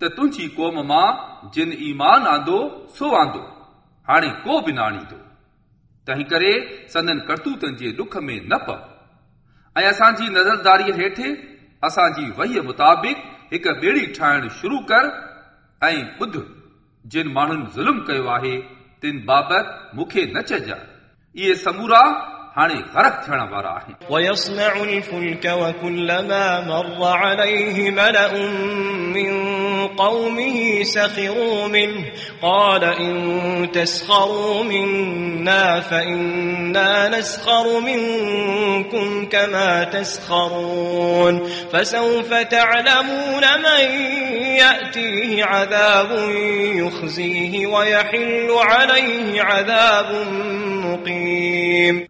त तुंहिंजी क़ौम मां जिन ईमान आंदो सो आंदो हाणे को बि न आणींदो तंहिं करे संदन करतूतनि जे ॾुख में न प ऐं असांजी नज़रदारीअ हेठि असांजी वहीअ मुताबिक़ हिकु ॿेड़ी ठाहिणु शुरू कर ऐं ॿुध जिन माण्हुनि ज़ुल्म कयो आहे तिन बाबति मूंखे न चइजांइ इहे समूरा हाणे ग़रक थियण वारा आहिनि ويصنع الفلك وكلما مر عليه ملأ من قومه سخروا منه قال إن تسخروا منا فإنا نسخر منكم كما تسخرون فسوف تعلمون من يأتيه عذاب يخزيه ويحل عليه عذاب مقيم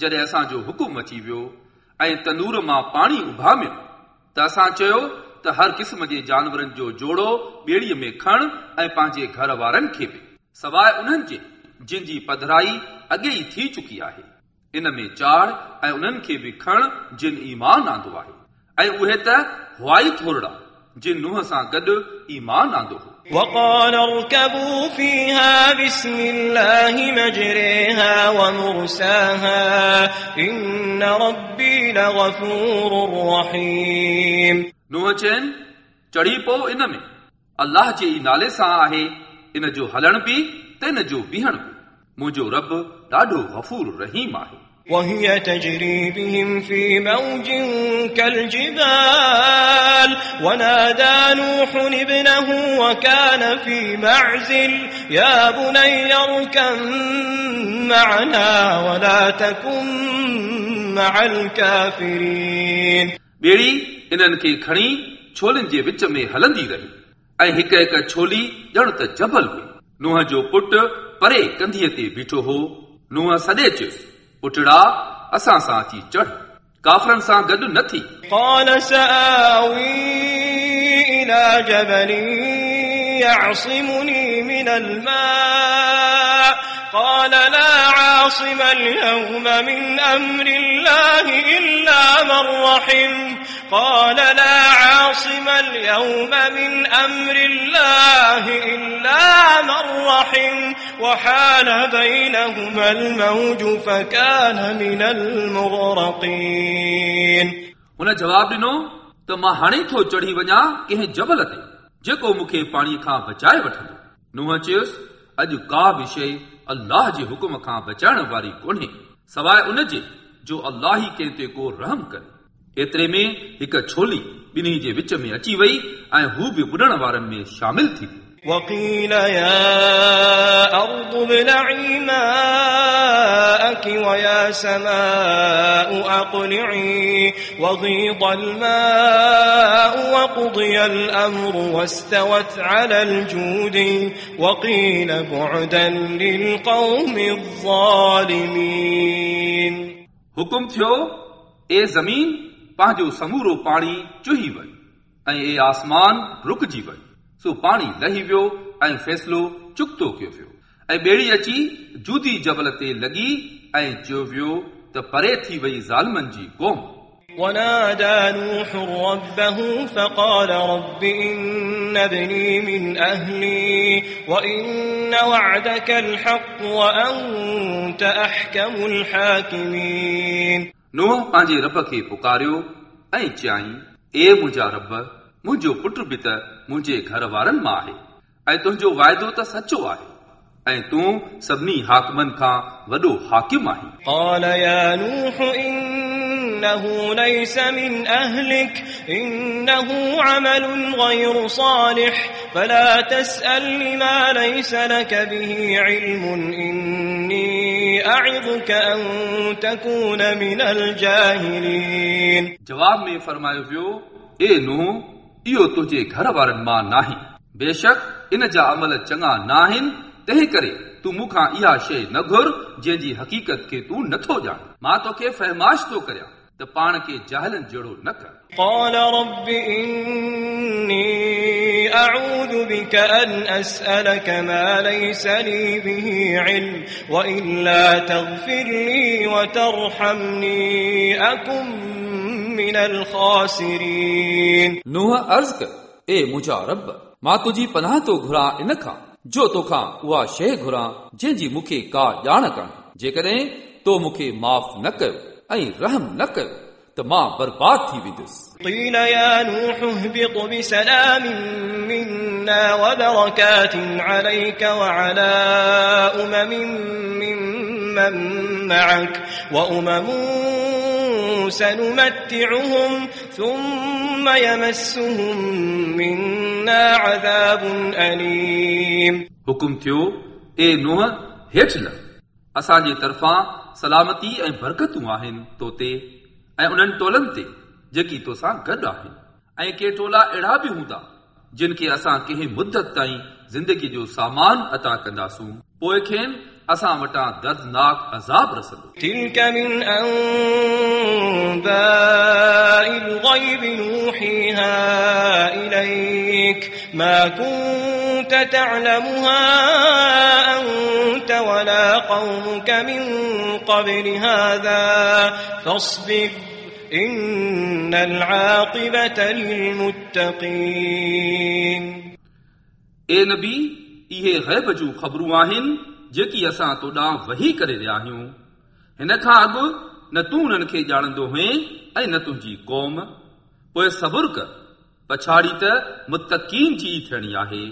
جڏهن اسان جو حڪم اچي ويو ۽ تندور مان پاڻي اڀاميو ته اسان چيو ته هر قسم جي جانورن جو جوڙو ٻيڙيءَ ۾ کڻ ۽ پنهنجي گهر وارن کي به. سواءِ انهن جي جن جي پڌرائي اڳي ئي ٿي چڪي آهي. ان ۾ چاڙهه ۽ انهن کي به کڻ جن ايمان آندو آهي. ۽ اهي ته هئائي ٿورڙا जिन नुंहं सां गॾु ईमान आंदो हो وقال اركبوا فيها بسم الله مجريها ومرساها إن ربي لغفور رحيم नुंहं चयनि चढ़ी पओ इन में अलाह जे ई नाले सां आहे इन जो हलण बि त इन जो बीहण बि मुंहिंजो रब ॾाढो गफ़ूर रहीम आहे وهي تجري بهم في موج كالجبال ونادى نوح ابنه وكان في معزل يا بني اركب معنا ولا تكن مع الكافرين ॿेड़ी इन्हनि खे खणी छोलनि जे विच में हलंदी रही ऐं हिक हिक छोली ॼण त जबल हुई नुंहं जो पुटु परे कंधीअ ते बीठो हो नुंहं सॾे चयुसि पुटड़ा असां सां अची चढ़ काफ़रनि सां गॾु न थी قال سآوي إلى جبل يعصمني من الماء قال لا عاصم اليوم من أمر الله إلا من رحم قال لا عاصم اليوم من أمر الله إلا من رحم وحال بينهما الموج فكان من المغرقين हुन जवाब ॾिनो त मां हाणे थो चढ़ी वञा कंहिं जबल ते जेको मूंखे पाणीअ खां बचाए वठंदो नुंहं चयुसि अॼु का बि शइ अल्लाह जे हुकुम खां बचाइण वारी कोन्हे सवाइ उन जे जो अल्लाह ई कंहिं ते को रहम करे एतिरे में हिकु छोली ॿिन्ही जे विच में अची वई ऐं हू बि ॿुॾण वारनि में शामिल थी वियो وقيل يا أرض ابلعي ماءك ويا سماء أقلعي وغيض الماء وقضي الأمر واستوت على الجود وقيل بعدا للقوم الظالمين हुकुम थियो ए ज़मीन पंहिंजो समूरो पाणी चुही वई ऐं ए आसमान रुकजी वई सो पाणी लही वियो ऐं फ़ैसिलो चुक्तो कयो वियो ऐं ॿेड़ी अची जूदी जबल ते लॻी ऐं चयो वियो त परे थी वई ज़ालमनि जी क़ौम ونادى نوح ربه فقال رب إن ابني من أهلي وإن وعدك الحق وأنت أحكم الحاكمين नूह पंहिंजे रब खे पुकारियो ऐं चयाईं ए मुंहिंजा रब मुंहिंजो पुटु बि त मुंहिंजे घर वारनि मां आहे ऐं तुंहिंजो वाइदो त सचो आहे ऐं तूं सभिनी हाकमनि खां वॾो हाकिम आहीं قال يا نوح إنه ليس من أهلك إنه عمل غير صالح فلا تسأل لما ليس لك به علم إني أعظك أن تكون من الجاهلين जवाब में फरमायो वियो ए नूह इहो तुंहिंजे घर वारनि मां नाहे बेशक इन जा अमल चङा न आहिनि तंहिं करे तूं मूंखां इहा शइ न घुर जंहिंजी हक़ीक़त खे तूं नथो ॼाण मां तोखे फहमाश थो करियां त पाण खे जाहिलनि जहिड़ो न कर قال رب إني أعوذ بك أن أسألك ما ليس لي به علم وإلا تغفر لي وترحمني أكن من الخاسرين नूह अर्ज़ कर ए मुंहिंजा रब मां तुंहिंजी पनाह थो घुरां इन खां जो तोखां उहा शइ घुरां जंहिंजी मूंखे का ॼाण कान्हे जेकॾहिं तो मूंखे माफ़ न कयो ऐं रहम न कयो त मां बर्बाद थी वेंदुसि قيل يا نوح اهبط بسلام منا وبركات عليك وعلى أمم ممن معك وأمم سنمتعهم ثم يمسهم منا عذاب أليم हुकुम थियो ए नूह हेठि लह असांजे तरफ़ां सलामती ऐं बरकतूं आहिनि तो ते ऐं उन्हनि टोलनि ते जेकी तोसां गॾु आहिनि ऐं के टोला अहिड़ा बि हूंदा जिन खे असां कंहिं मुदत ताईं ज़िंदगी जो सामान अता कंदासूं पोइ खेनि असां वटां दर्दनाक अज़ाब रसंदो تلك من أنباء الغيب نوحيها إليك ما كنت تعلمها أنت ولا قومك من قبل هذا فاصبر إن العاقبة للمتقين ए नबी इहे ग़ैब जूं ख़बरूं आहिनि جيڪي اسان تو ڏانهن وحي ڪري رهيا آهيون هن کان اڳ نه تون انهن کي ڄاڻندو هئين ۽ نه تنهنجي قوم. پوءِ صبر ڪر پڇاڙي ته متقين جي ٿيڻي آهي